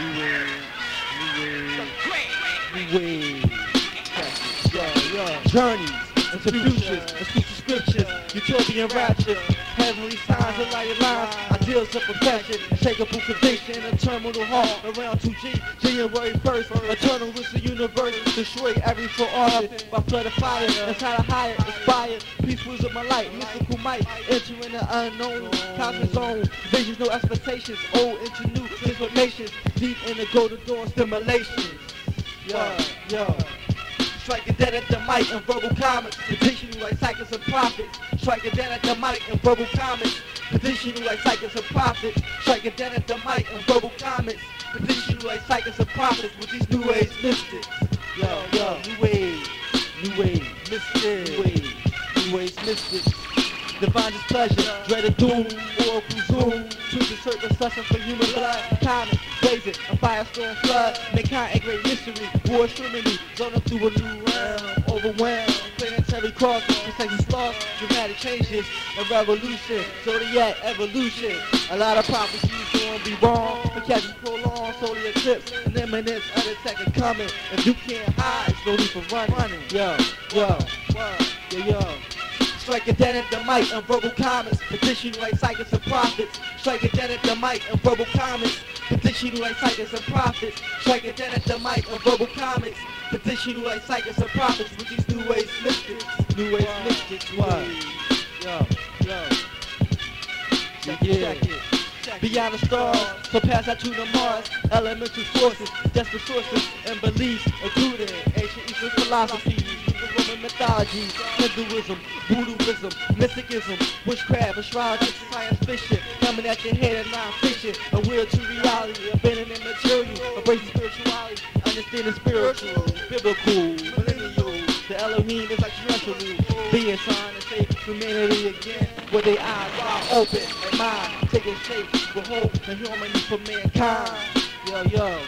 New Wave, New Wave, New Wave. Journeys into futures, into scriptures, utopian raptures, heavenly signs and light lines ideals of perfection, unshakable conviction, a terminal heart around 2G, January 1st, eternal is the universe, destroy every full object by flood of fire, inside a higher, inspired, peace of my light, mystical might, entering the unknown, cosmic zone, visions, no expectations, old into new transformations, deep in the golden dawn stimulation. Yeah, yeah. Striking dead at the mic and verbal comments. Petition you like psychics and prophets. Striking dead at the mic and verbal comments. Petition you like psychics and prophets. Striking dead at the mic and verbal comments. Petition you like psychics and prophets with these new age mystics. Yo, yo, new age, new age, mystics, new age, new age mystics. Divine displeasure, dreaded doom, oracle zoom, truth is certain suffering for human blood, common, blazing, a firestorm flood, mankind a great mystery, war extremity, zoning through a new realm, overwhelmed, planetary cross, protecting lost, dramatic changes, a revolution, zodiac evolution, a lot of prophecies gonna be wrong, but catching prolonged, solar eclipse, an imminence of the second coming, if you can't hide, it's no need for running, yo, yo, yo, yo. Striking dead at the mic and verbal comments. Petition like psychics and prophets. Striking dead at the mic and verbal comments. Petition like psychics and prophets. Striking dead at the mic and verbal comments. Petition like psychics and prophets with these new age mystics. New age mystics. What? Yo, yo. Check it, check it. Beyond the stars, so pass out to the Mars. Elemental forces, desperate sources, and beliefs, including ancient Eastern philosophies. Roman mythology, Hinduism, Voodooism, mysticism, witchcraft, astrology, science fiction, coming at your head and non-fiction, a will to reality, abandoning material, embracing spirituality, understanding spiritual, biblical, millennial, the Elohim is like terrestrial, being trying to save humanity again, with their eyes wide open and mind taking shape with hope and harmony for mankind. Yo, yo.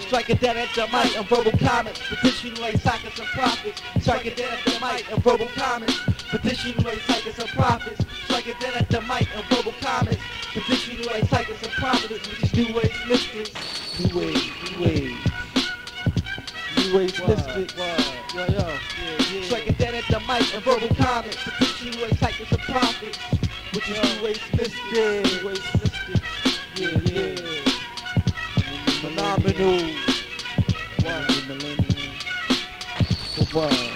Striking dead at the mic and verbal comments. Petition like psychics and prophets. Striking dead at the mic and verbal comments. Petition like psychics and prophets. Striking dead at the mic and verbal comments. Petition like psychics and prophets with these new age mystics. New age, new age. New age mystics. Yo, yo. Striking dead at the mic and verbal comments. Petition like psychics and prophets. With these new age mystics. New age mystics. Yeah, yeah. Phenomenal. Wow. Wow.